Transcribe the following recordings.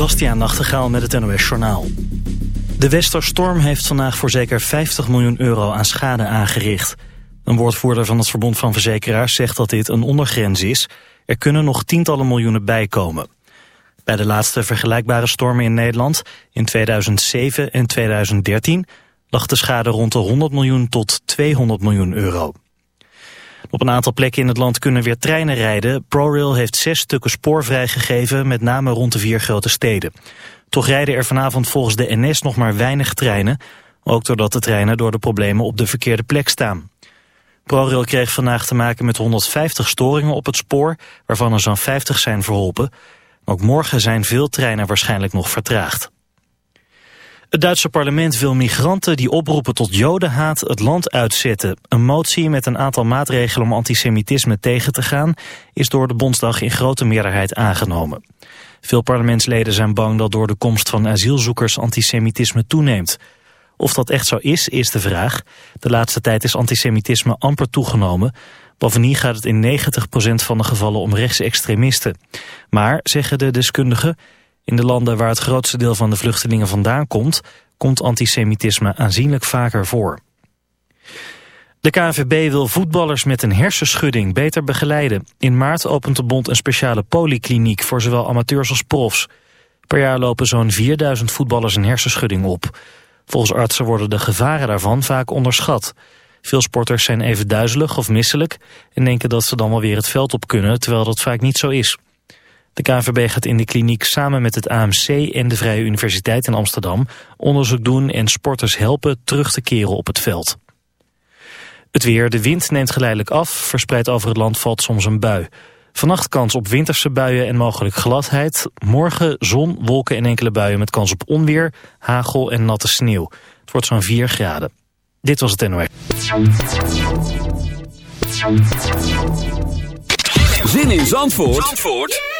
Bastiaan Nachtegaal met het NOS Journaal. De Westerstorm heeft vandaag voor zeker 50 miljoen euro aan schade aangericht. Een woordvoerder van het Verbond van Verzekeraars zegt dat dit een ondergrens is. Er kunnen nog tientallen miljoenen bijkomen. Bij de laatste vergelijkbare stormen in Nederland, in 2007 en 2013... lag de schade rond de 100 miljoen tot 200 miljoen euro. Op een aantal plekken in het land kunnen weer treinen rijden. ProRail heeft zes stukken spoor vrijgegeven, met name rond de vier grote steden. Toch rijden er vanavond volgens de NS nog maar weinig treinen. Ook doordat de treinen door de problemen op de verkeerde plek staan. ProRail kreeg vandaag te maken met 150 storingen op het spoor, waarvan er zo'n 50 zijn verholpen. Ook morgen zijn veel treinen waarschijnlijk nog vertraagd. Het Duitse parlement wil migranten die oproepen tot jodenhaat het land uitzetten. Een motie met een aantal maatregelen om antisemitisme tegen te gaan... is door de Bondsdag in grote meerderheid aangenomen. Veel parlementsleden zijn bang dat door de komst van asielzoekers antisemitisme toeneemt. Of dat echt zo is, is de vraag. De laatste tijd is antisemitisme amper toegenomen. Bovendien gaat het in 90% van de gevallen om rechtsextremisten. Maar, zeggen de deskundigen... In de landen waar het grootste deel van de vluchtelingen vandaan komt, komt antisemitisme aanzienlijk vaker voor. De KNVB wil voetballers met een hersenschudding beter begeleiden. In maart opent de bond een speciale polykliniek voor zowel amateurs als profs. Per jaar lopen zo'n 4000 voetballers een hersenschudding op. Volgens artsen worden de gevaren daarvan vaak onderschat. Veel sporters zijn even duizelig of misselijk en denken dat ze dan wel weer het veld op kunnen, terwijl dat vaak niet zo is. De KNVB gaat in de kliniek samen met het AMC en de Vrije Universiteit in Amsterdam onderzoek doen en sporters helpen terug te keren op het veld. Het weer, de wind neemt geleidelijk af, verspreid over het land valt soms een bui. Vannacht kans op winterse buien en mogelijk gladheid. Morgen zon, wolken en enkele buien met kans op onweer, hagel en natte sneeuw. Het wordt zo'n 4 graden. Dit was het NOS. Zin in Zandvoort, Zandvoort?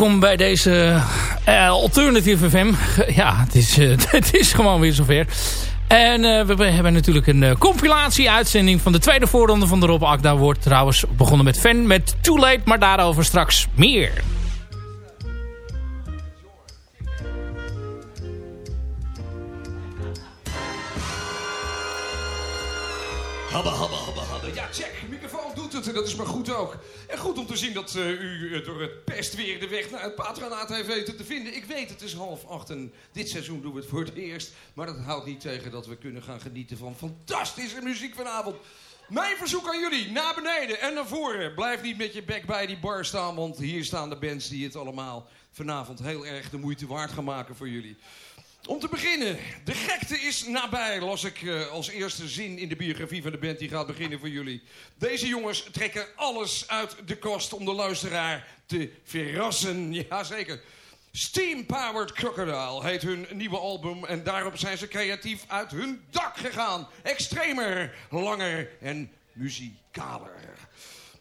Welkom bij deze uh, Alternative FM. Ja, het is, uh, het is gewoon weer zover. En uh, we hebben natuurlijk een compilatie-uitzending van de tweede voorronde van de Rob Akda. Wordt trouwens begonnen met Fan met Too Late, maar daarover straks meer. Habba, habba, habba. Ja, check. Microfoon doet het en dat is maar goed ook. En goed om te zien dat u door het patronaat heeft weten te vinden. Ik weet, het is half acht en dit seizoen doen we het voor het eerst. Maar dat houdt niet tegen dat we kunnen gaan genieten van fantastische muziek vanavond. Mijn verzoek aan jullie, naar beneden en naar voren. Blijf niet met je bek bij die bar staan, want hier staan de bands die het allemaal vanavond heel erg de moeite waard gaan maken voor jullie. Om te beginnen, de gekte is nabij, las ik uh, als eerste zin in de biografie van de band die gaat beginnen voor jullie. Deze jongens trekken alles uit de kost om de luisteraar te verrassen. Jazeker. Steam Powered Crocodile heet hun nieuwe album en daarop zijn ze creatief uit hun dak gegaan. Extremer, langer en muzikaler.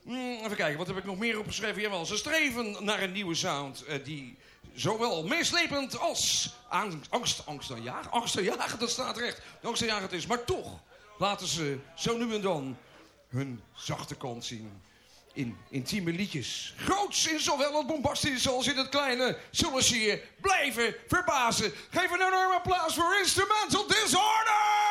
Mm, even kijken, wat heb ik nog meer opgeschreven? Jawel, ze streven naar een nieuwe sound uh, die zowel meeslepend als angst, angstaanjagend, angstaanjagend, dat staat recht, angstaanjagend is. Maar toch laten ze zo nu en dan hun zachte kant zien in intieme liedjes. Groots in zowel het bombastische als in het kleine zullen ze je blijven verbazen. Geef een enorm applaus voor Instrumental Disorder!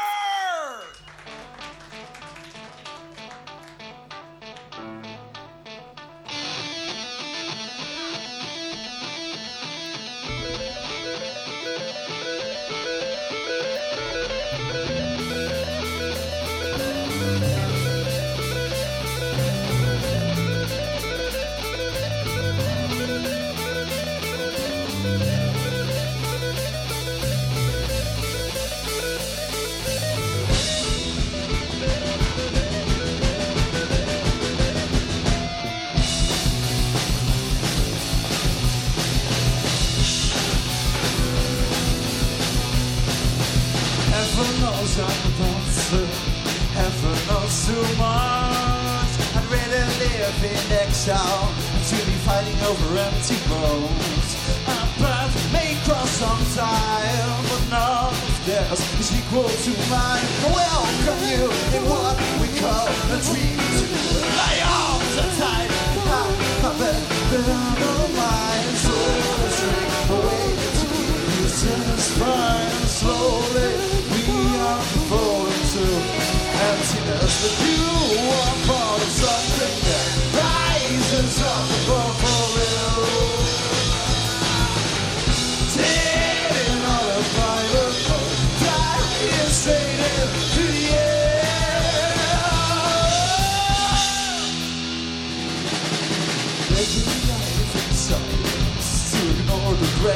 Exile than to be fighting over empty bones. Our path may cross some time, but none of theirs is equal to mine. Welcome you in what we call a dream to my arms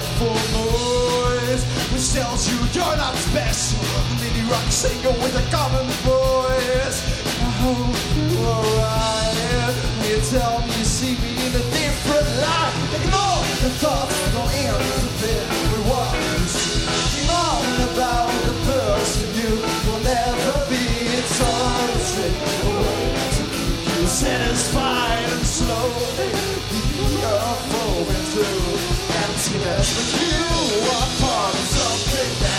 dreadful noise which tells you you're not special. An indie rock singer with a common voice. I hope you're alright. You tell me you see me in a different light. Ignore the thoughts that don't interfere with what you see. On about the person you will never be. It's all a trick away to keep you satisfied and slowly you're falling through emptiness. You are part of something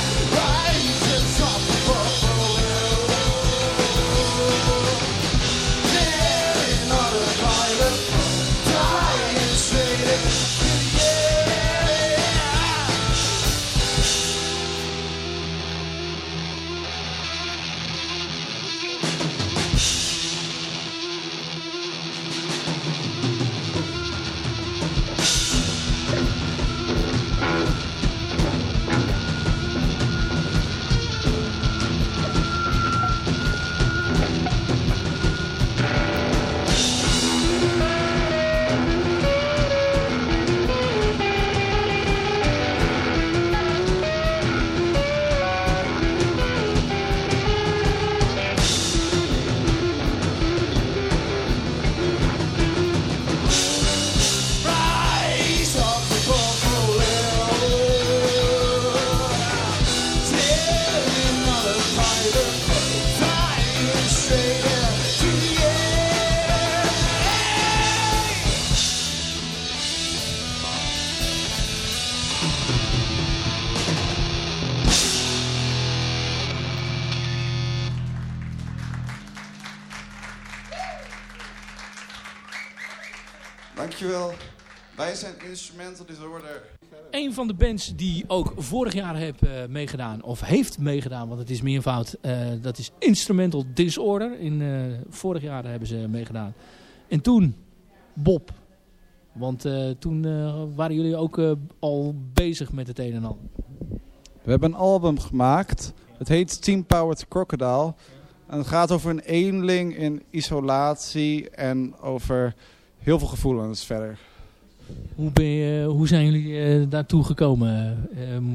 Disorder. Een van de bands die ook vorig jaar heb eh, meegedaan, of heeft meegedaan, want het is meervoud, eh dat is Instrumental Disorder. In, eh, vorig jaar hebben ze meegedaan. En toen Bob, want eh, toen eh, waren jullie ook eh, al bezig met het een en ander. We hebben een album gemaakt. Het heet Team Powered Crocodile. En het gaat over een eenling in isolatie en over heel veel gevoelens verder. Hoe, hoe zijn jullie eh, daartoe gekomen? Ehm,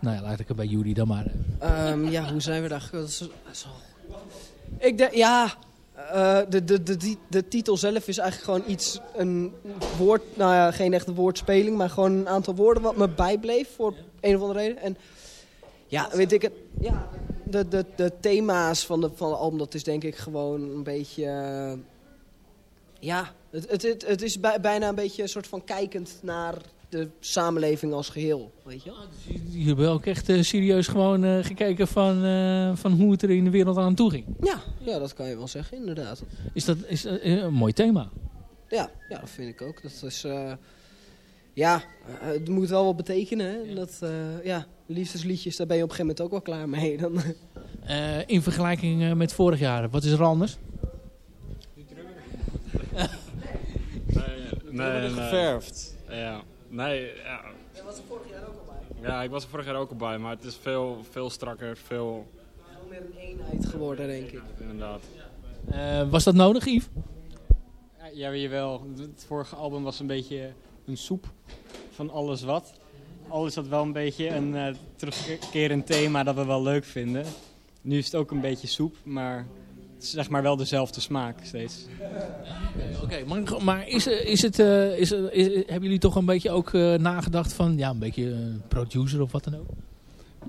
nou ja, laat ik het bij jullie dan maar. eh. Ehm, ja, hoe zijn we daar gekomen? Ik denk, ja, eh, de, de, de, de, titel zelf is eigenlijk gewoon iets, een woord, nou ja, geen echte woordspeling, maar gewoon een aantal woorden wat me bijbleef voor een of andere reden. En ja, weet ik het, ja, de, de, de thema's van de, van de album, dat is denk ik gewoon een beetje, ja, het, het, het, het is bij- bijna een beetje een soort van kijkend naar de samenleving als geheel, weet je wel. Jullie hebben ook echt eh, serieus gewoon eh, gekeken van, eh, van hoe het er in de wereld aan toe ging. Ja, ja, dat kan je wel zeggen, inderdaad. Is dat is, een mooi thema? Ja, ja, dat vind ik ook. Dat is, ja, het moet wel wat betekenen. Hè? Dat, eh, ja, liefdesliedjes, daar ben je op een gegeven moment ook wel klaar mee. Dan, in vergelijking met vorig jaar, wat is er anders? Nee, nee, nee. geverfd. Ja, nee, ja. Jij was er vorig jaar ook al bij. Ja, ik was er vorig jaar ook al bij, maar het is veel, veel strakker, veel, Veel meer een eenheid geworden, denk ik. inderdaad. Eh, was dat nodig, Yves? Ja, jawel. Het vorige album was een beetje een soep van alles wat. Al is dat wel een beetje een eh, terugkerend thema dat we wel leuk vinden. Nu is het ook een beetje soep, maar is zeg maar wel dezelfde smaak steeds. Oké, maar, maar is, eh, is het, eh, is, eh, is- hebben jullie toch een beetje ook eh, nagedacht van, ja, een beetje eh, producer of wat dan ook?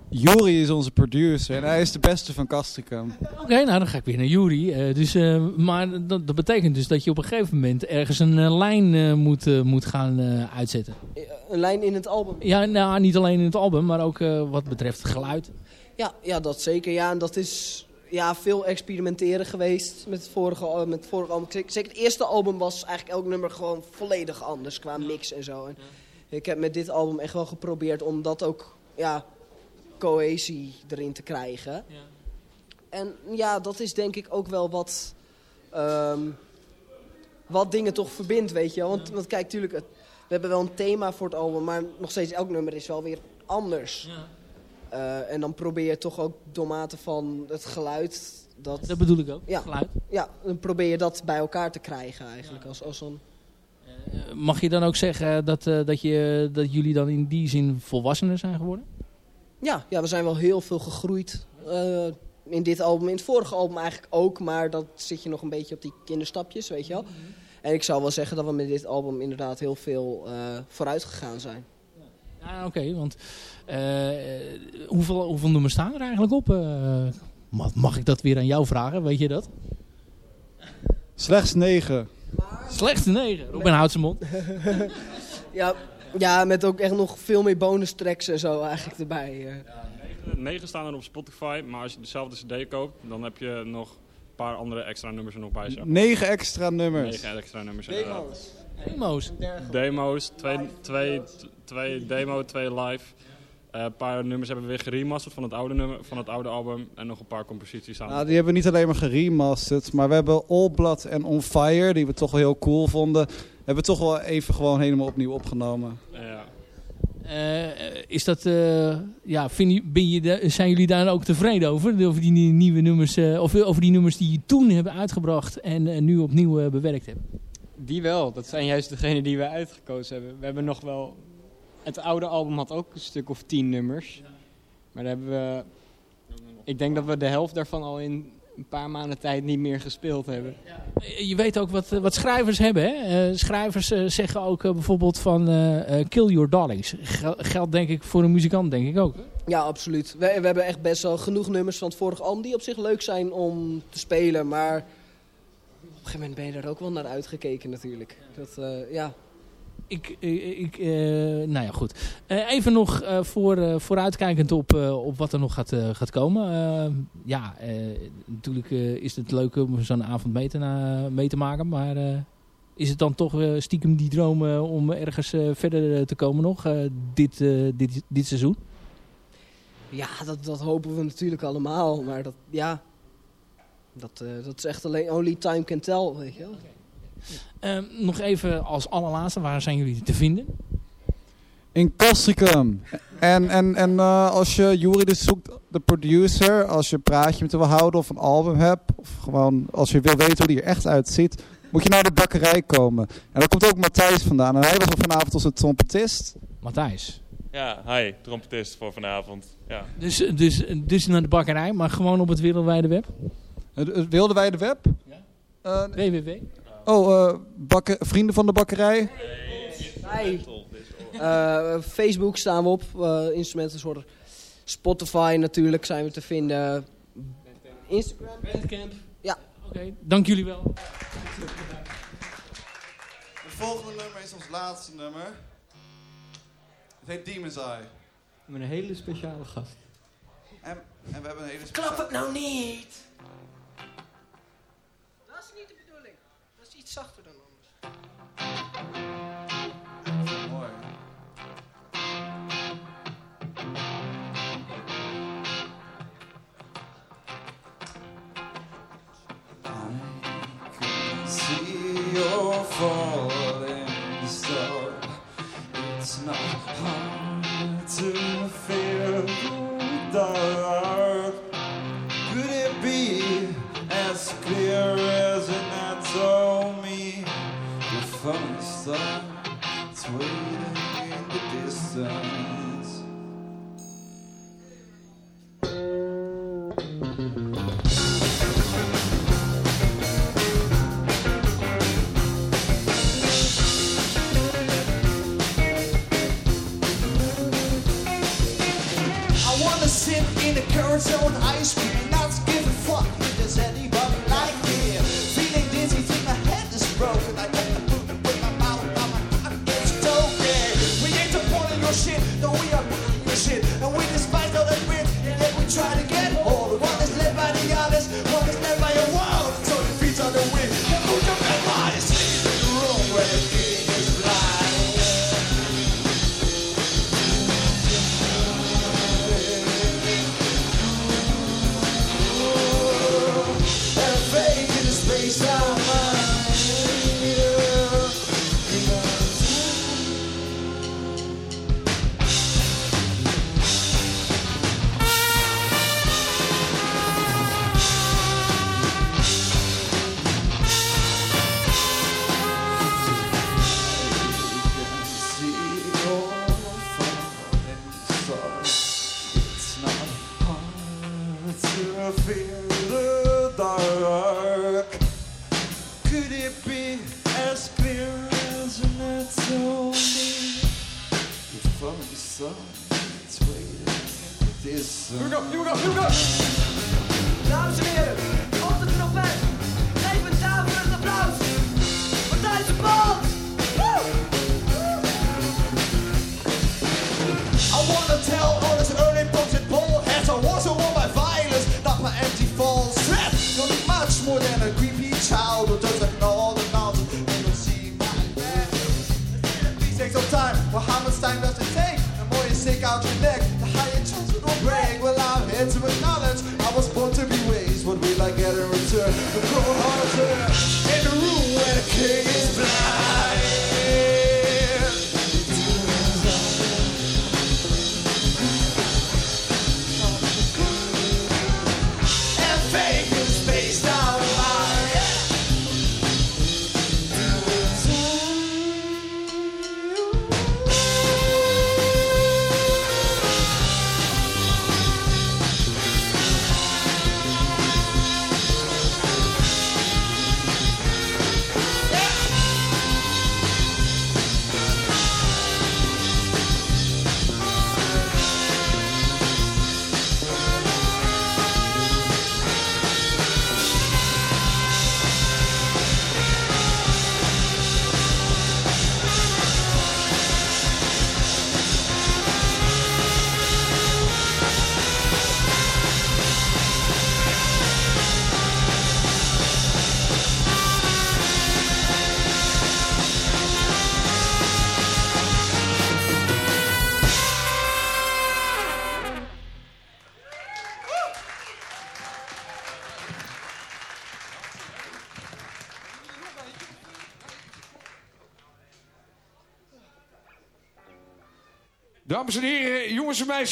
Juri is onze producer en hij is de beste van Castricum. Oké, nou dan ga ik weer naar Jury. Eh, dus, eh, maar dat, dat betekent dus dat je op een gegeven moment ergens een lijn eh, moet, moet gaan eh, uitzetten. Een lijn in het album. Ja, nou, niet alleen in het album, maar ook eh, wat betreft geluid. Ja, ja, dat zeker. Ja, en dat is ja, veel experimenteren geweest met het vorige, met het vorige album. Zeker het eerste album was eigenlijk elk nummer gewoon volledig anders qua mix en zo. En ik heb met dit album echt wel geprobeerd om dat ook, ja, cohesie erin te krijgen. En ja, dat is denk ik ook wel wat, ehm, wat dingen toch verbindt, weet je wel. Want, want kijk, tuurlijk, het- we hebben wel een thema voor het album, maar nog steeds elk nummer is wel weer anders. Eh, en dan probeer je toch ook door mate van het geluid... Dat, Dat bedoel ik ook, ja, geluid. Ja, dan probeer je dat bij elkaar te krijgen eigenlijk. Als, als een... Eh, Mag je dan ook zeggen dat, eh, dat, je, dat jullie dan in die zin volwassener zijn geworden? ja, ja, we zijn wel heel veel gegroeid eh, in dit album. In het vorige album eigenlijk ook, maar dat zit je nog een beetje op die kinderstapjes, weet je wel. En ik zou wel zeggen dat we met dit album inderdaad heel veel eh, vooruit gegaan zijn. Ja, oké, want eh, hoeveel, hoeveel nummers staan er eigenlijk op? Eh, mag, mag ik dat weer aan jou vragen, weet je dat? Slechts negen. Slechts negen, Robin houdt zijn mond. Ja, ja, met ook echt nog veel meer bonus tracks en zo eigenlijk erbij. eh. 9 staan er op Spotify, maar als je dezelfde cd koopt, dan heb je nog een paar andere extra nummers er nog bij. Zeg. Negen extra nummers. 9 extra nummers. inderdaad. Demo's. Demo's, twee, twee, twee demo, twee live. Eh, een paar nummers hebben we weer geremasterd van het oude, nummer, van het oude album. En nog een paar composities staan. Nou, die hebben we niet alleen maar geremasterd, maar we hebben All Blood en On Fire, die we toch wel heel cool vonden, hebben we toch wel even gewoon helemaal opnieuw opgenomen. Ja. Eh, is dat, eh, ja, vind je, ben je zijn jullie daar ook tevreden over? Over die nie- nieuwe nummers, eh, of over die nummers die je toen hebben uitgebracht en nu opnieuw bewerkt hebben? Die wel, dat zijn juist degenen die we uitgekozen hebben. We hebben nog wel... Het oude album had ook een stuk of tien nummers. Maar daar hebben we... Ik denk dat we de helft daarvan al in een paar maanden tijd niet meer gespeeld hebben. Je weet ook wat, wat schrijvers hebben. Hè? Eh, schrijvers eh, zeggen ook eh, bijvoorbeeld van eh, eh, kill your darlings. Gel- geldt denk ik voor een muzikant denk ik ook. hè? Ja, absoluut. We, we hebben echt best wel genoeg nummers van het vorige album die op zich leuk zijn om te spelen. Maar een gegeven moment ben je er ook wel naar uitgekeken natuurlijk. Dat, eh, ja. Ik, ik, eh, nou ja, goed. Eh, even nog voor, vooruitkijkend op, op wat er nog gaat, gaat komen. Ja, natuurlijk is het leuk om zo'n avond mee te, mee te maken. Maar Is het dan toch stiekem die droom om ergens verder te komen nog dit, dit, dit seizoen? Ja, dat, dat hopen we natuurlijk allemaal. Maar dat, ja, dat, eh, dat is echt alleen only time can tell, weet je wel. Ehm, nog even als allerlaatste, waar zijn jullie te vinden? In Castricum. En, en, en eh, als je Jury dus zoekt, de producer, als je een praatje met hem wil houden of een album hebt, of gewoon als je wil weten hoe die er echt uitziet, moet je naar de bakkerij komen. En daar komt ook Matthijs vandaan. En hij was ook vanavond onze trompetist. Matthijs. Ja, hi, trompetist voor vanavond. Ja. Dus, dus, dus naar de bakkerij, maar gewoon op het wereldwijde web? Het, het wilde wij de web? Ja. www? Oh, eh, bakker, vrienden van de bakkerij? Hey. Eh, Facebook staan we op, eh instrumentenzorg. Spotify natuurlijk zijn we te vinden. Instagram. Bandcamp. Ja. Oké, dank jullie wel. Het volgende nummer is ons laatste nummer. Het heet Demon's Eye. Met een hele speciale gast. En, en we hebben een hele Klap het nou niet! Iets zachter dan anders. Mooi. See your falling star. It's not hard to feel the dark. Star, it's waiting in the distance. Time does it take? The more you stick out your neck, the higher chance it will break. Well, I'm here to acknowledge I was born to be raised. What will I get in return? The cold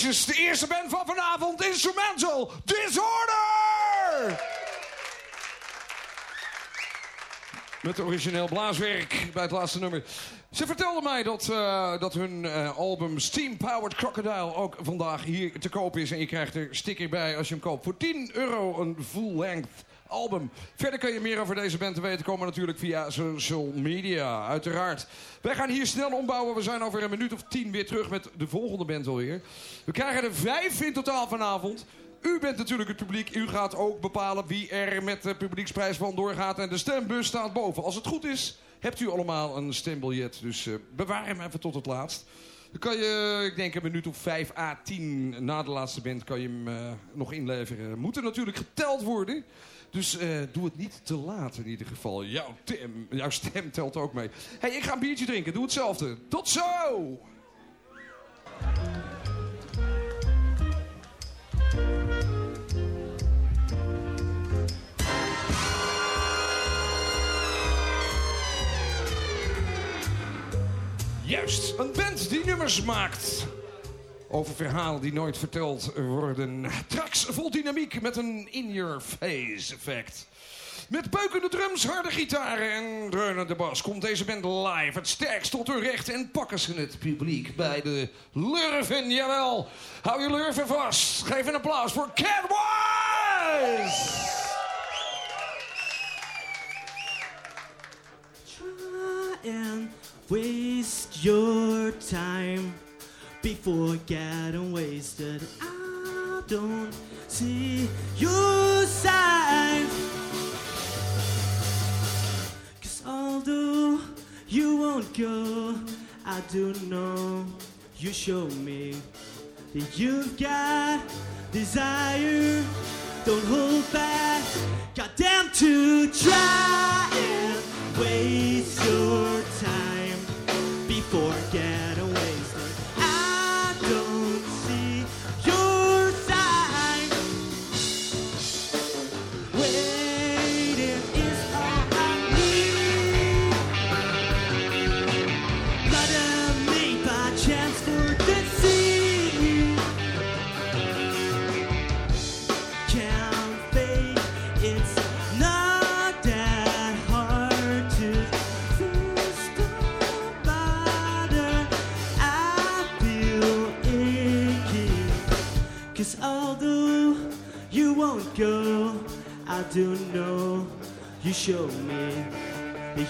meisjes, de eerste band van vanavond, Instrumental Disorder! Met origineel blaaswerk bij het laatste nummer. Ze vertelde mij dat, eh, dat hun eh, album Steam Powered Crocodile ook vandaag hier te koop is. En je krijgt er sticker bij als je hem koopt. Voor 10 euro een full-length album. Verder kun je meer over deze band te weten komen natuurlijk via social media, uiteraard. Wij gaan hier snel ombouwen. We zijn over een minuut of tien weer terug met de volgende band alweer. We krijgen er vijf in totaal vanavond. U bent natuurlijk het publiek. U gaat ook bepalen wie er met de publieksprijs van doorgaat. En de stembus staat boven. Als het goed is, hebt u allemaal een stembiljet. Dus eh, bewaar hem even tot het laatst. Dan kan je, ik denk een minuut of 5 à 10 na de laatste band kan je hem eh, nog inleveren. Moet er natuurlijk geteld worden. Dus eh, doe het niet te laat in ieder geval. Jouw, jouw stem telt ook mee. hey, ik ga een biertje drinken. Doe hetzelfde. Tot zo! Juist, een band die nummers maakt. Over verhalen die nooit verteld worden. Tracks vol dynamiek met een in-your-face effect. Met beukende drums, harde gitaren en dreunende bas komt deze band live het sterkst tot hun recht en pakken ze het publiek bij de lurven. Jawel, hou je lurven vast. Geef een applaus voor Catwise! and waste your time before getting wasted. I don't see your sign. Cause although you won't go, I do know you show me that you've got desire. Don't hold back, goddamn to try and waste your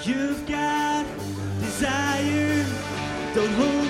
you've got desire. Don't hold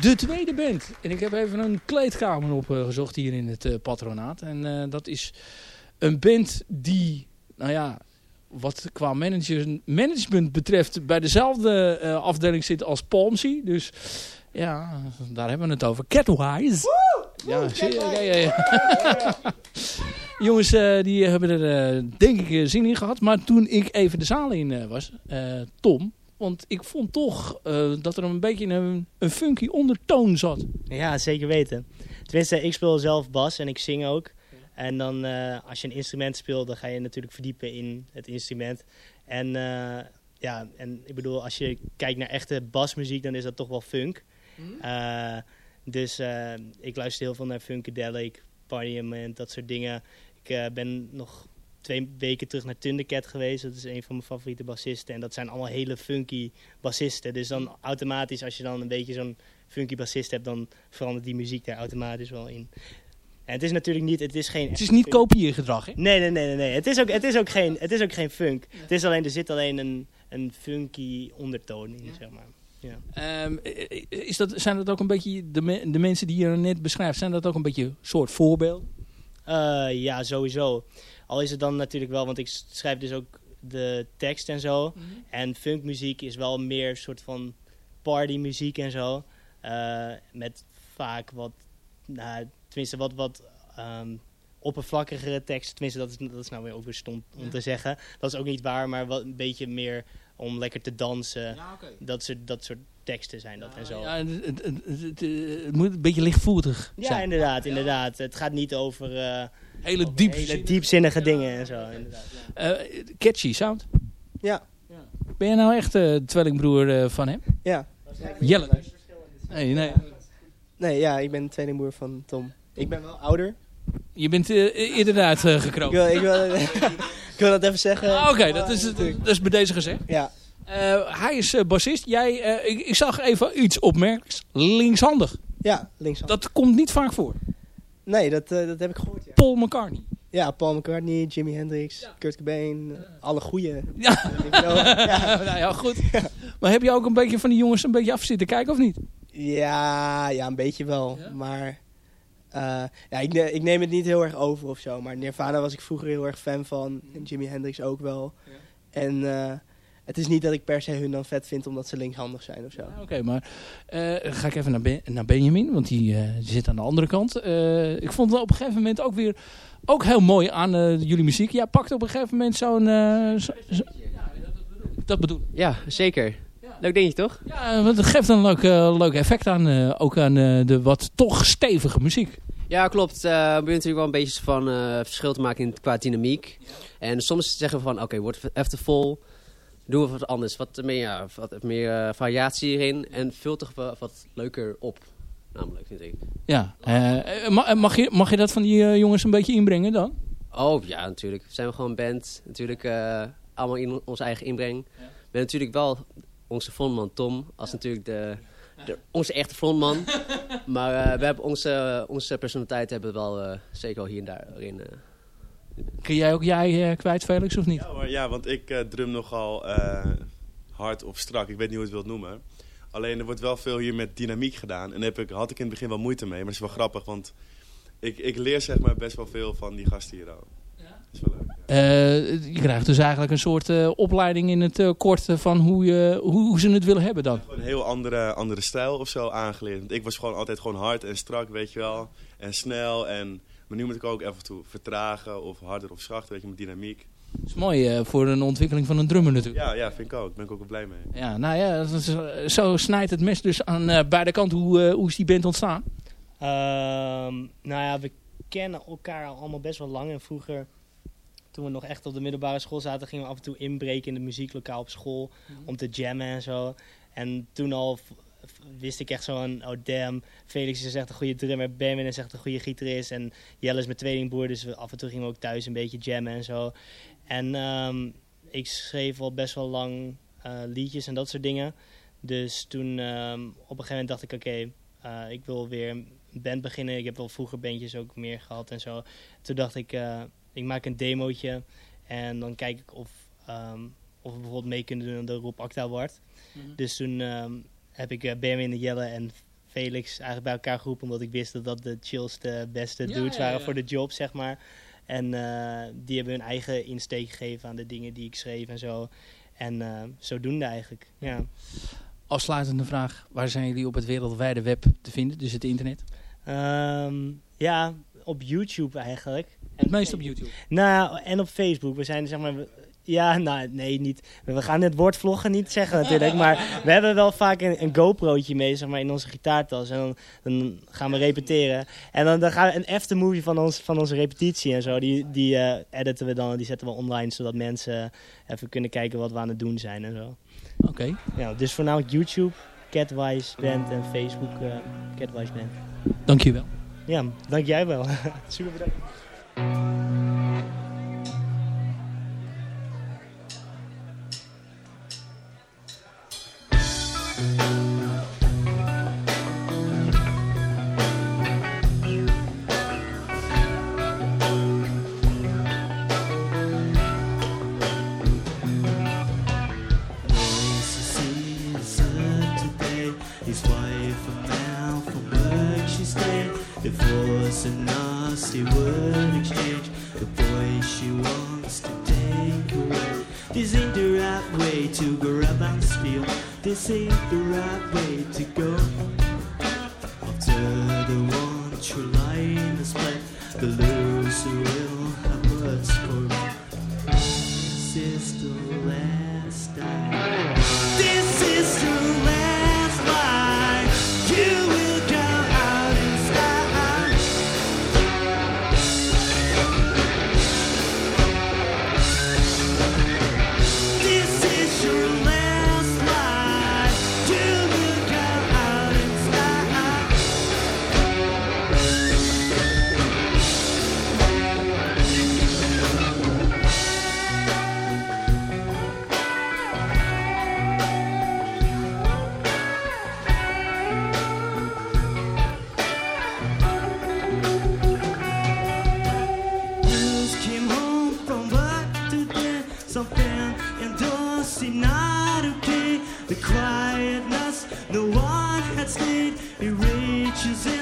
De tweede band. En ik heb even een kleedkamer opgezocht hier in het eh, patronaat. En eh, dat is een band die, nou ja, wat qua manager, management betreft... bij dezelfde eh, afdeling zit als Palmsy. Dus ja, daar hebben we het over. Catwise. Ja? Ja, ja, ja. Jongens, eh, die hebben er eh, denk ik eh, zin in gehad. Maar toen ik even de zaal in eh, was, eh, Tom... Want ik vond toch eh, dat er een beetje een, een funky ondertoon zat. Ja, zeker weten. Tenminste, ik speel zelf bas en ik zing ook. En dan eh, als je een instrument speelt, dan ga je natuurlijk verdiepen in het instrument. En eh, ja, en ik bedoel, als je kijkt naar echte basmuziek, dan is dat toch wel funk. Eh, dus ik luister heel veel naar Funkadelic, Parliament, dat soort dingen. Ik ben nog twee weken terug naar Thundercat geweest. Dat is een van mijn favoriete bassisten. En dat zijn allemaal hele funky bassisten. Dus dan automatisch, als je dan een beetje zo'n funky bassist hebt, dan verandert die muziek daar automatisch wel in. En het is natuurlijk niet, het is geen... Het is niet kopieergedrag, hè? Nee, nee, nee, nee. nee. Het, is ook, het, is ook geen, het is ook geen funk. Het is alleen, er zit alleen een, een funky ondertoon in, zeg maar. Ja. Ehm, is dat, zijn dat ook een beetje, de, me- de mensen die je net beschrijft, zijn dat ook een beetje een soort voorbeeld? Eh, ja, sowieso. Al is het dan natuurlijk wel, want ik schrijf dus ook de tekst en zo. En funkmuziek is wel meer een soort van partymuziek en zo. Eh, met vaak wat, nou, tenminste wat, wat ehm, oppervlakkigere teksten. Tenminste, dat is, dat is nou weer ook weer stom om Ja. te zeggen. Dat is ook niet waar, maar wat een beetje meer om lekker te dansen. dat, soort, dat soort teksten zijn dat en zo. Ja, het, het, het, moet een beetje lichtvoetig Ja, zijn. inderdaad, inderdaad. Het gaat niet over eh, Hele diep- hele diepzinnige dingen en zo. Inderdaad. Eh, catchy sound. Ja. Ben je nou echt eh, de tweelingbroer eh, van hem? Ja. Jelle dus. Nee, nee. Nee, ja, ik ben tweelingbroer van Tom. Ik ben wel ouder. Je bent eerder eruit eh, Ik gekropen. wil, ik, wil, ik wil dat even zeggen. Ah, Oké, dat, is, dat is bij deze gezegd. Ja. Eh, hij is eh, bassist. Jij, eh, ik, ik zag even iets opmerkelijks. Linkshandig. Ja, linkshandig. Dat komt niet vaak voor. Nee, dat, eh, dat heb ik gehoord, ja. Paul McCartney. Ja, Paul McCartney, Jimi Hendrix, Kurt Cobain, eh, alle goeie. Ja. ja. nou ja, goed. Maar heb je ook een beetje van die jongens een beetje af zitten kijken of niet? Ja, ja, een beetje wel. Maar eh, ja, ik, ne- ik neem het niet heel erg over of zo. Maar Nirvana was ik vroeger heel erg fan van. En Jimi Hendrix ook wel. En, eh, het is niet dat ik per se hun dan vet vind omdat ze linkshandig zijn of zo. Oké, maar eh, ga ik even naar, Ben- naar Benjamin, want die, eh, die zit aan de andere kant. Eh, ik vond het op een gegeven moment ook weer ook heel mooi aan eh, jullie muziek. Ja, pakt op een gegeven moment zo'n... zo- zo- dat bedoel ik. Ja, zeker. Leuk dingetje, toch? Ja, want het geeft een leuk, leuk effect aan, eh, ook aan eh, de wat toch stevige muziek. Ja, klopt. Eh, we proberen natuurlijk wel een beetje van eh, verschil te maken in, qua dynamiek. En soms zeggen we van, oké, wordt het even te vol. Doen we wat anders. Wat meer, ja, wat meer eh, variatie hierin. En vult toch wat leuker op. Namelijk, vind ik. Ja, eh, eh, ma- mag, je, mag je dat van die jongens een beetje inbrengen dan? Oh, ja, natuurlijk. Zijn we gewoon een band. Natuurlijk allemaal in onze eigen inbreng. We hebben natuurlijk wel onze frontman Tom als natuurlijk de, de, onze echte frontman. maar we hebben onze, onze personaliteit hebben we wel zeker wel hier en daar in. eh. Kun jij ook jij eh, kwijt, Felix, of niet? Ja, hoor, ja, want ik eh, drum nogal eh, hard of strak. Ik weet niet hoe je het wilt noemen. Alleen er wordt wel veel hier met dynamiek gedaan. En daar heb ik, had ik in het begin wel moeite mee. Maar het is wel grappig, want ik, ik leer zeg maar best wel veel van die gasten hier al. Dat is wel leuk. Eh, je krijgt dus eigenlijk een soort eh, opleiding in het eh, kort van hoe, je, hoe, hoe ze het willen hebben dan. Gewoon een heel andere, andere stijl of zo aangeleerd. Want ik was gewoon altijd gewoon hard en strak, weet je wel. En snel. En, maar nu moet ik ook af en toe vertragen of harder of zachter, weet je, met dynamiek. Dat is mooi eh, voor een ontwikkeling van een drummer natuurlijk. Ja, ja, vind ik ook. Daar ben ik ook wel blij mee. Ja, nou ja, is, eh, zo snijdt het mes dus aan eh, beide kanten. Hoe, eh, hoe is die band ontstaan? Ehm, nou ja, we kennen elkaar al allemaal best wel lang. En vroeger, toen we nog echt op de middelbare school zaten, gingen we af en toe inbreken in de muzieklokaal op school. Om te jammen en zo. En toen al wist ik echt zo van, oh damn, Felix is echt een goede drummer, Benjamin is echt een goede gitarist. En Jelle is mijn tweelingbroer, dus we, af en toe gingen we ook thuis een beetje jammen en zo. En ehm, ik schreef al best wel lang eh, liedjes en dat soort dingen. Dus toen ehm, op een gegeven moment dacht ik, oké, eh, ik wil weer een band beginnen. Ik heb wel vroeger bandjes ook meer gehad en zo. Toen dacht ik, eh, ik maak een demootje en dan kijk ik of, ehm, of we bijvoorbeeld mee kunnen doen aan de Rob Acta Award. Mhm. Dus toen heb ik uh, Benjamin de Jelle en Felix eigenlijk bij elkaar geroepen, omdat ik wist dat dat de chillste, beste Ja, dudes ja, waren ja. voor de job, zeg maar. En eh, die hebben hun eigen insteek gegeven aan de dingen die ik schreef en zo. En eh, zodoende eigenlijk, ja. Afsluitende vraag. Waar zijn jullie op het wereldwijde web te vinden? Dus het internet? Ehm, ja, op YouTube eigenlijk. Het meest op YouTube? Nou, en op Facebook. We zijn zeg maar... Ja, nou, nee, niet. We gaan het woord vloggen niet zeggen natuurlijk. Maar we hebben wel vaak een, een GoPro'tje mee, zeg maar, in onze gitaartas. En dan, dan gaan we repeteren. En dan, dan gaan we een aftermovie van, ons, van onze repetitie en zo. Die, die eh, editen we dan, die zetten we online. Zodat mensen even kunnen kijken wat we aan het doen zijn en zo. Oké. Ja, dus voornamelijk YouTube, Catwise Band en Facebook eh Catwise Band. Dankjewel. Ja, dank jij wel. Super bedankt. The quietness, no one had stayed. It reaches in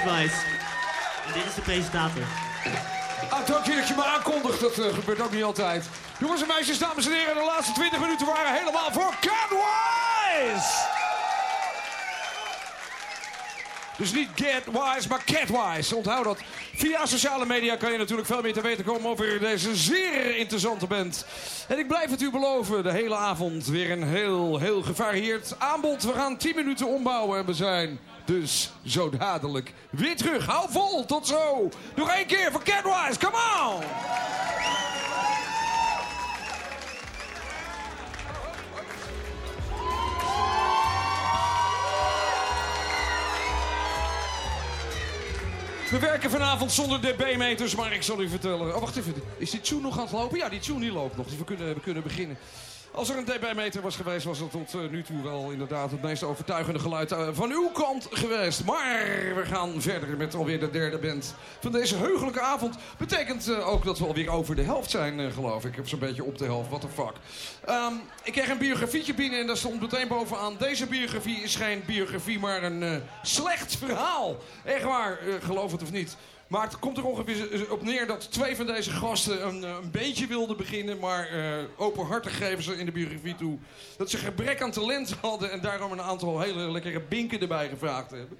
En dit is de presentator. Ah, dank je dat je me aankondigt. Dat eh, gebeurt ook niet altijd. Jongens en meisjes, dames en heren, de laatste 20 minuten waren helemaal voor Catwise! Dus niet Get Wise, maar Catwise. Onthoud dat. Via sociale media kan je natuurlijk veel meer te weten komen over deze zeer interessante band. En ik blijf het u beloven, de hele avond weer een heel, heel gevarieerd aanbod. We gaan 10 minuten ombouwen en we zijn dus zo dadelijk weer terug. Hou vol, tot zo. Nog één keer voor Catwise, come on! We werken vanavond zonder dB-meters, maar ik zal u vertellen. Oh, wacht even. Is die tune nog aan het lopen? Ja, die tune die loopt nog. Dus we kunnen, we kunnen beginnen. Als er een dB-meter was geweest, was het tot eh, nu toe wel inderdaad het meest overtuigende geluid eh, van uw kant geweest. Maar we gaan verder met alweer de derde band van deze heugelijke avond. Betekent eh, ook dat we alweer over de helft zijn, geloof ik. Of zo'n beetje op de helft, what the fuck. Ehm, ik kreeg een biografietje binnen en daar stond meteen bovenaan... deze biografie is geen biografie, maar een slecht verhaal. Echt waar, geloof het of niet. Maar het komt er ongeveer op neer dat twee van deze gasten een, eh, een beetje wilden beginnen. Maar eh, openhartig geven ze in de biografie toe dat ze gebrek aan talent hadden. En daarom een aantal hele lekkere binken erbij gevraagd hebben.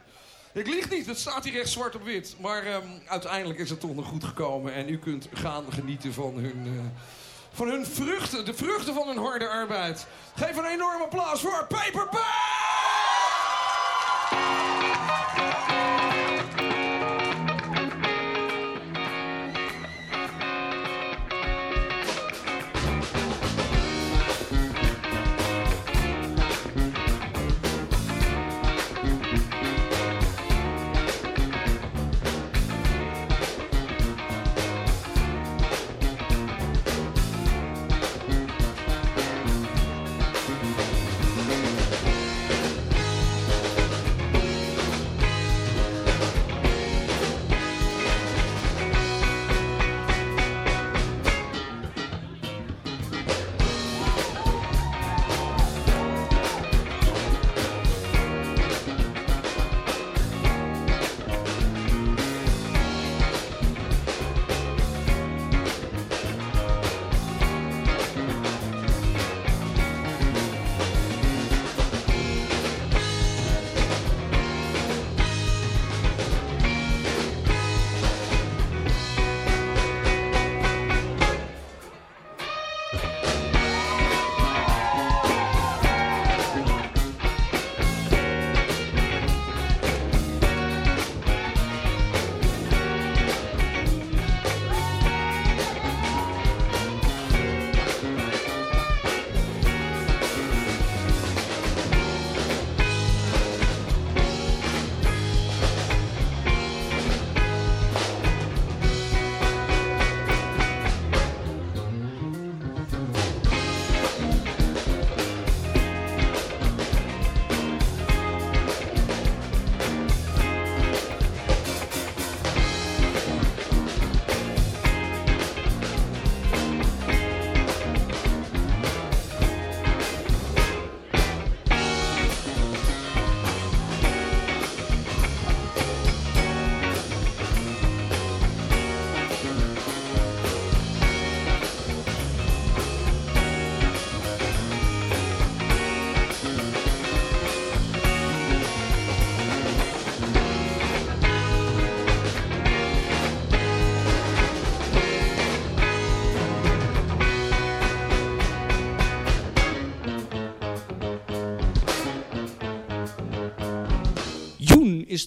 Ik lieg niet, het staat hier echt zwart op wit. Maar ehm, uiteindelijk is het toch nog goed gekomen. En u kunt gaan genieten van hun, eh, van hun vruchten. De vruchten van hun harde arbeid. Geef een enorm applaus voor Paper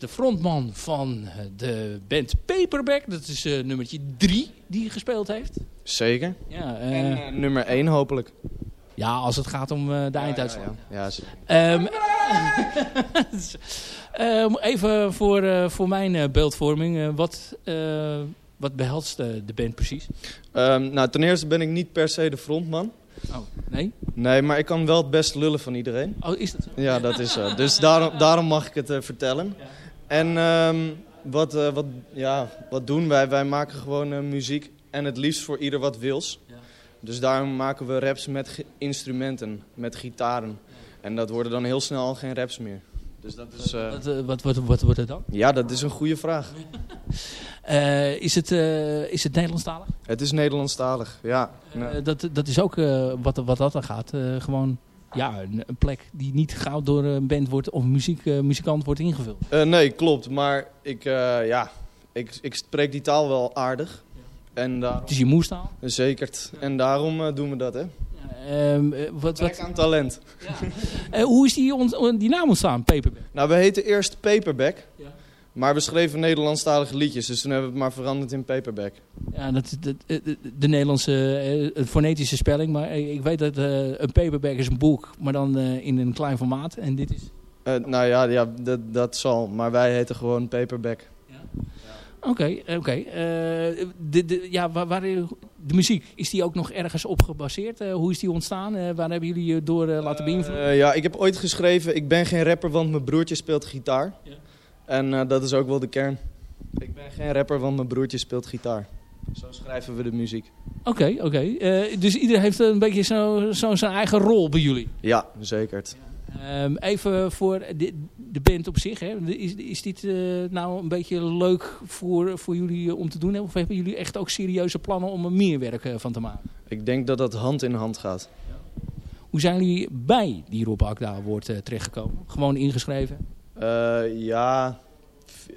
de frontman van eh, de band Paperback. Dat is eh, nummertje 3 die gespeeld heeft. Zeker. Ja, eh, en nummer 1 hopelijk. Ja, als het gaat om eh, de einduitslag. Ja, ja. ja, zeker. Ehm, ehm, even voor, eh, voor mijn eh, beeldvorming. eh, wat, eh, wat behelst eh, de band precies? Ehm, nou, ten eerste ben ik niet per se de frontman. Oh, nee? Nee, maar ik kan wel het best lullen van iedereen. Oh, is dat zo? Ja, dat is zo. Dus daarom, daarom mag ik het vertellen. En ehm, wat, eh, wat, ja, wat doen wij? Wij maken gewoon eh, muziek en het liefst voor ieder wat wils. Dus daarom maken we raps met instrumenten, met gitaren. En dat worden dan heel snel al geen raps meer. Dus dat is... eh, Wat, wat, wat, wat wordt het dan? ja, dat is een goede vraag. Is, het, is het Nederlandstalig? Het is Nederlandstalig, ja. Nee. Dat, dat is ook wat, wat dat dan gaat. Gewoon ja, een, een plek die niet gauw door een band wordt of muziek, eh, muzikant wordt ingevuld. Eh, nee, klopt. Maar ik, eh, ja, ik, ik spreek die taal wel aardig. En daar... Het is je moestaal? Zeker. En daarom doen we dat, hè. Eh, wat, Trek aan talent. Eh, hoe is die, die naam ontstaan, Paperback? Nou, we heten eerst Paperback. Ja. Maar we schreven Nederlandstalige liedjes, dus toen hebben we het maar veranderd in Paperback. Ja, dat, dat, eh, de, de Nederlandse eh, fonetische spelling. Maar ik weet dat eh, een paperback is een boek, maar dan in een klein formaat. En dit is... Nou ja, ja dat, dat zal. Maar wij heten gewoon Paperback. Oké, oké. Eh, de, de, ja, waar, waar, de muziek, is die ook nog ergens op gebaseerd? Hoe is die ontstaan? Waar hebben jullie je door laten beïnvloeden? Ja, ik heb ooit geschreven, ik ben geen rapper, want mijn broertje speelt gitaar. En eh, dat is ook wel de kern. Ik ben geen rapper, want mijn broertje speelt gitaar. Zo schrijven we de muziek. Oké, oké. Eh, dus iedereen heeft een beetje zo, zo zijn eigen rol bij jullie. Ja, zeker. Ehm, even voor de, de band op zich. Hè. Is, is dit eh, nou een beetje leuk voor, voor jullie om te doen? Hè? Of hebben jullie echt ook serieuze plannen om er meer werk van te maken? Ik denk dat dat hand in hand gaat. Hoe zijn jullie bij die Rob Akda wordt terechtgekomen? Gewoon ingeschreven? Eh, ja,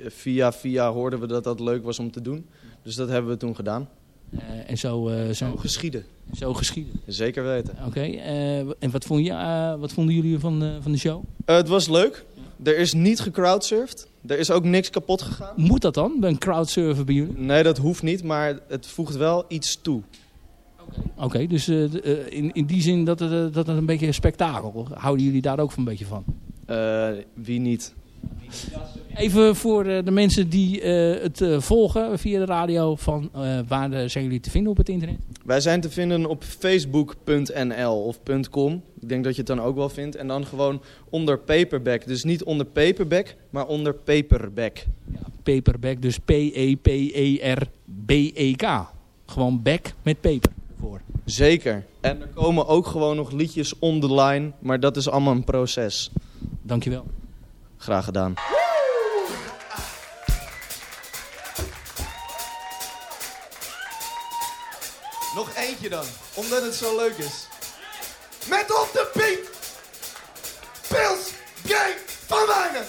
via via hoorden we dat dat leuk was om te doen. Dus dat hebben we toen gedaan. Eh, en zo, eh, zo, geschieden. Zo geschieden. Zeker weten. Oké, en wat, vond je, wat vonden jullie van, van de show? Het was leuk. Er is niet gecrowdsurfd. Er is ook niks kapot gegaan. Moet dat dan, bij een crowdsurfer bij jullie? Nee, dat hoeft niet, maar het voegt wel iets toe. Oké, dus eh, d- eh, in, in die zin dat het, dat het een beetje een spektakel. Houden jullie daar ook van een beetje van? Eh, wie niet? Even voor eh, de mensen die eh, het volgen via de radio. Van, waar zijn jullie te vinden op het internet? Wij zijn te vinden op facebook.nl of .com. Ik denk dat je het dan ook wel vindt. En dan gewoon onder paperback. Dus niet onder paperback, maar onder paperback. Paperback, dus P-E-P-E-R-B-E-K. Gewoon back met paper voor. Zeker. En er komen ook gewoon nog liedjes on the line. Maar dat is allemaal een proces. Dankjewel. Graag gedaan. Nog eentje dan, omdat het zo leuk is. Met op de beat. Pils Gang van Wijnen.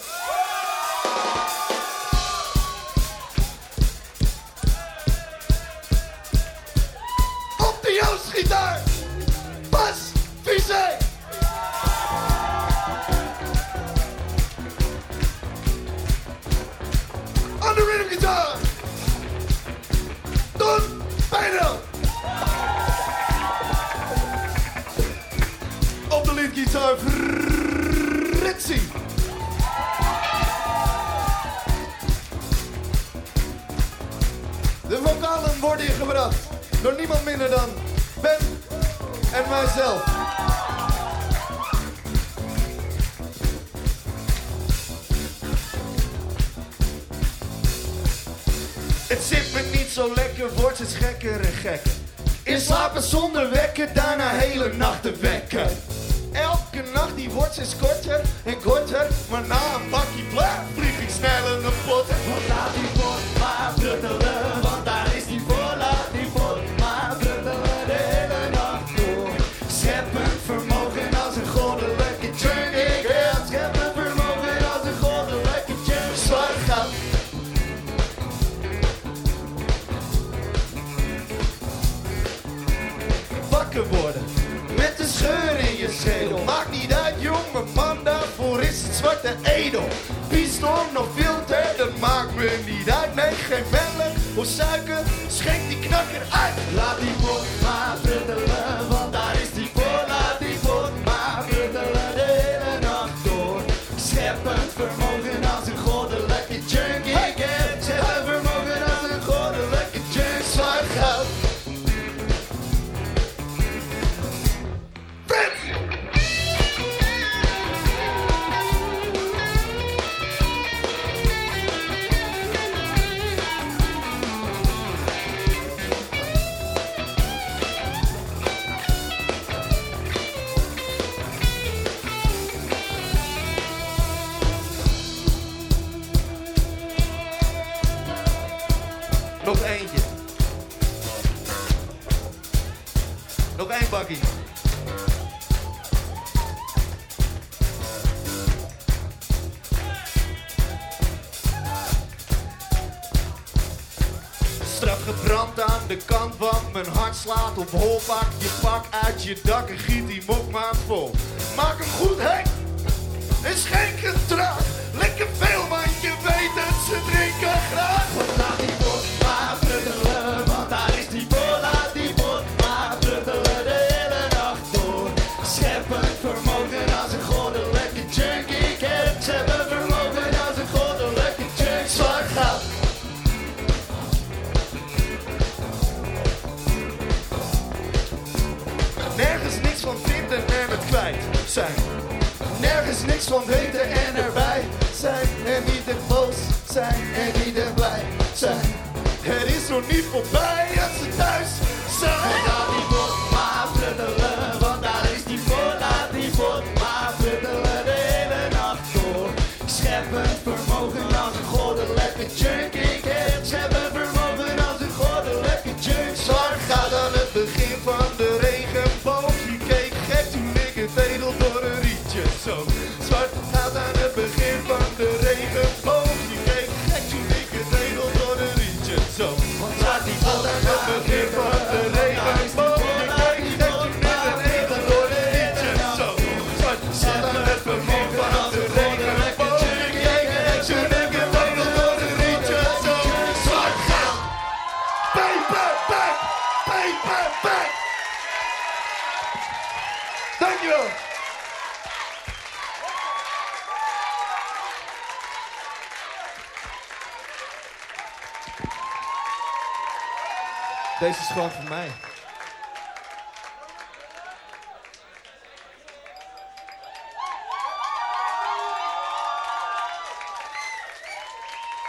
Guitar. Don. Op de leadgitaar Fritsie. De vocalen worden hier gebracht door niemand minder dan Ben en mijzelf. Zo lekker, wordt steeds gekker en gekker. In slapen zonder wekker, daarna hele nachten wekken. Elke nacht die wordt steeds korter en korter. Maar na een bakje blij vlieg ik sneller naar pot. de edel. pistol, nog filter, dat maakt me niet uit. Nee, geen melk voor suiker, schenk die knakker uit. Laat die het Voor mij.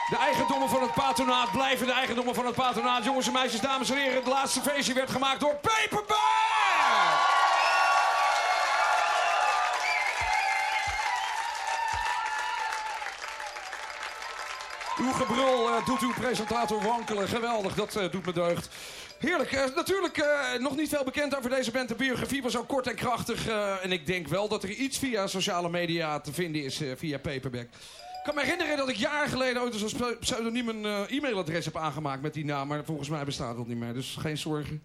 De eigendommen van het patronaat blijven de eigendommen van het patronaat. Jongens en meisjes, dames en heren, het laatste feestje werd gemaakt door Paperback! Uw gebrul eh, doet uw presentator wankelen. Geweldig, dat eh, doet me deugd. Heerlijk. Eh, natuurlijk eh, nog niet veel bekend over deze band. De biografie was ook kort en krachtig. eh, en ik denk wel dat er iets via sociale media te vinden is via Paperback. Ik kan me herinneren dat ik jaren geleden ooit als pseu- pseudoniem een e-mailadres heb aangemaakt met die naam. Maar volgens mij bestaat dat niet meer, dus geen zorgen.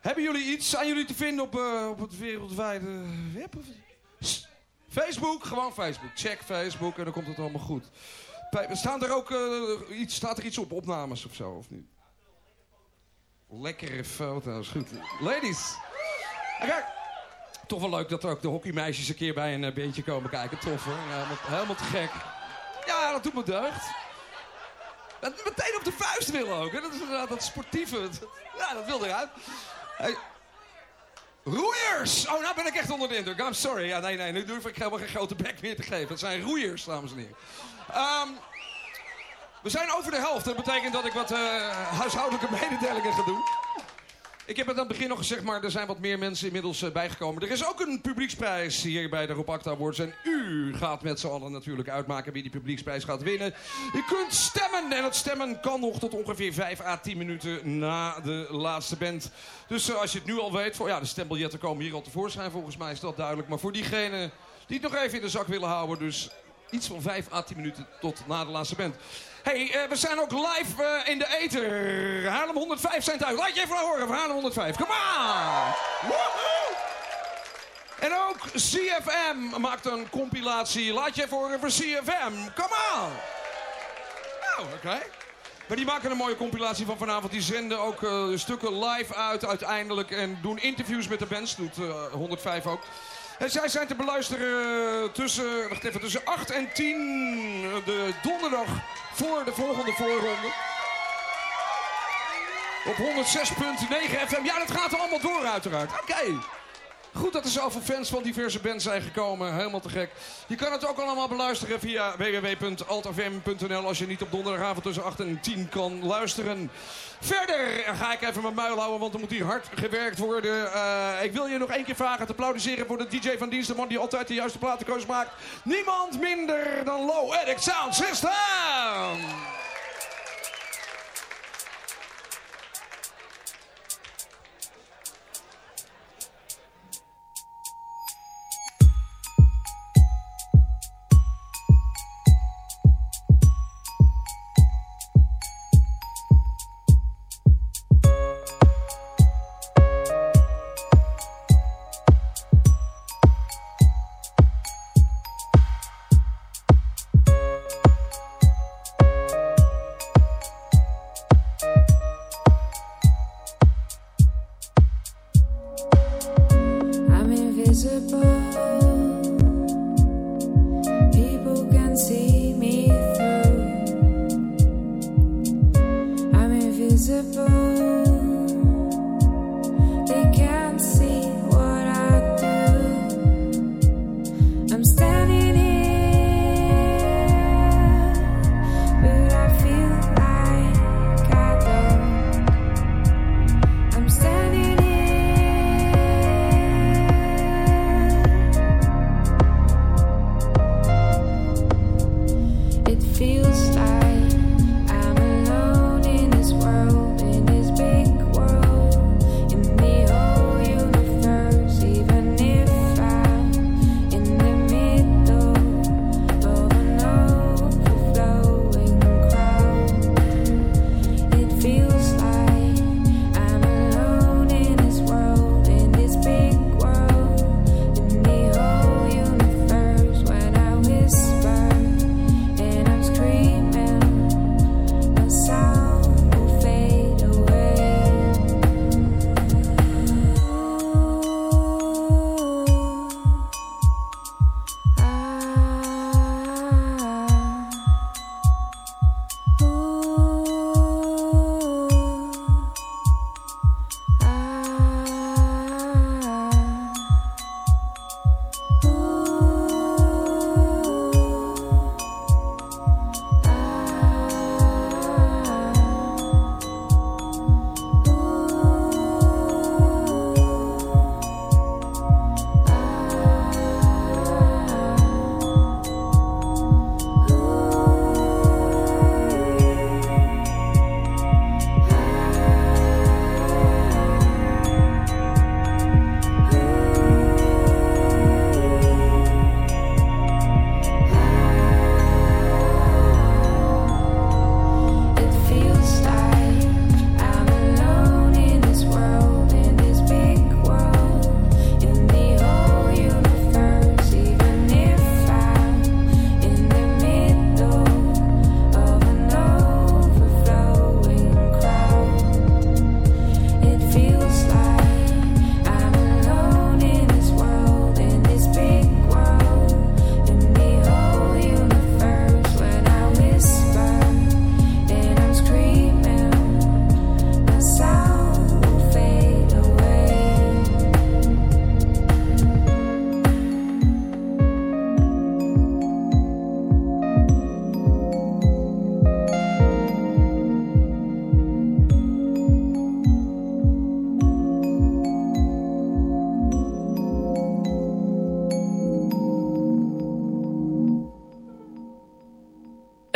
Hebben jullie iets? Zijn jullie te vinden op, op het wereldwijde web? Facebook? Gewoon Facebook. Check Facebook en dan komt het allemaal goed. Staan er ook, iets, staat er iets op opnames of zo, of niet? Lekkere foto's, goed. Ladies. Kijk, toch wel leuk dat er ook de hockeymeisjes een keer bij een eh, beentje komen kijken. Tof hoor, helemaal, te gek. Ja, dat doet me deugd. Meteen op de vuist willen ook, hè. Dat is inderdaad dat sportieve. Ja, dat wil eruit. Hey. Roeiers! Oh, nou ben ik echt onder de indruk. I'm sorry. Ja, nee, nee, nu durf ik helemaal geen grote bek meer te geven. Het zijn roeiers, dames en heren. Ehm, we zijn over de helft. Dat betekent dat ik wat eh, huishoudelijke mededelingen ga doen. Ik heb het aan het begin nog gezegd, maar er zijn wat meer mensen inmiddels eh, bijgekomen. Er is ook een publieksprijs hier bij de Rob Acta Awards. En u gaat met z'n allen natuurlijk uitmaken wie die publieksprijs gaat winnen. Je kunt stemmen en het stemmen kan nog tot ongeveer 5 à 10 minuten na de laatste band. Dus eh, als je het nu al weet, voor, ja, de stembiljetten komen hier al tevoorschijn. Volgens mij is dat duidelijk. Maar voor diegenen die het nog even in de zak willen houden, dus iets van 5 à 10 minuten tot na de laatste band. Hey, eh, we zijn ook live eh, in de ether. Haarlem 105 zijn thuis. Laat je even horen van Haarlem 105. Come on! Woehoe! En ook CFM maakt een compilatie. Laat je even horen voor CFM. Come on! Oh, oké. Maar die maken een mooie compilatie van vanavond. Die zenden ook eh, stukken live uit uiteindelijk. En doen interviews met de bands. Doet eh, 105 ook. En zij zijn te beluisteren tussen, wacht even, tussen 8 en 10 de donderdag voor de volgende voorronde. Op 106.9 FM. Ja, dat gaat allemaal door uiteraard. Oké. Goed dat er zoveel fans van diverse bands zijn gekomen. Helemaal te gek. Je kan het ook allemaal beluisteren via www.altfm.nl als je niet op donderdagavond tussen 8 en 10 kan luisteren. Verder ga ik even mijn muil houden, want er moet hier hard gewerkt worden. Eh, ik wil je nog één keer vragen te applaudisseren voor de DJ van dienst. De man die altijd de juiste platenkeus maakt. Niemand minder dan Low Addict Sound System.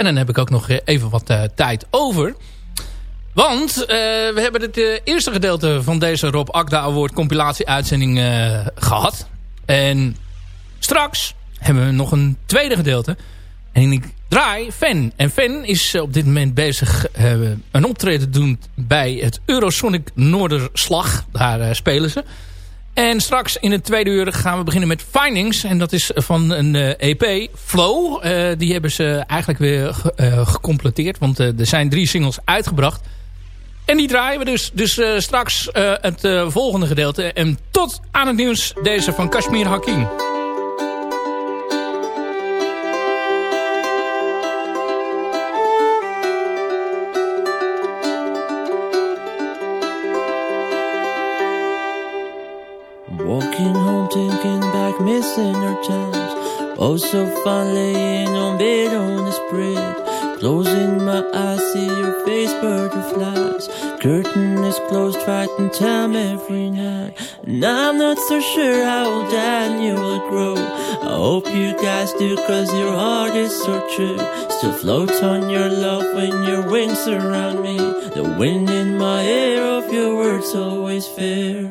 En dan heb ik ook nog eh, even wat eh, tijd over. Want eh, we hebben het eerste gedeelte van deze Rob Akda Award compilatie uitzending eh, gehad. En straks hebben we nog een tweede gedeelte. En ik draai Fan. En Fan is op dit moment bezig een optreden te doen bij het Eurosonic Noorderslag. Daar spelen ze. En straks in het tweede uur gaan we beginnen met Findings. En dat is van een eh, EP, Flow. Eh, die hebben ze eigenlijk weer eh, gecompleteerd. Want er zijn drie singles uitgebracht. En die draaien we dus. Dus straks het volgende gedeelte. En tot aan het nieuws deze van Kashmir Hakim. Times. Oh, so fun laying on bed on the spread. Closing my eyes, see your face, butterflies. Curtain is closed, fighting time every night. And I'm not so sure how old you will grow. I hope you guys do, cause your heart is so true. Still floats on your love when your wings surround me. The wind in my hair of your words always fair.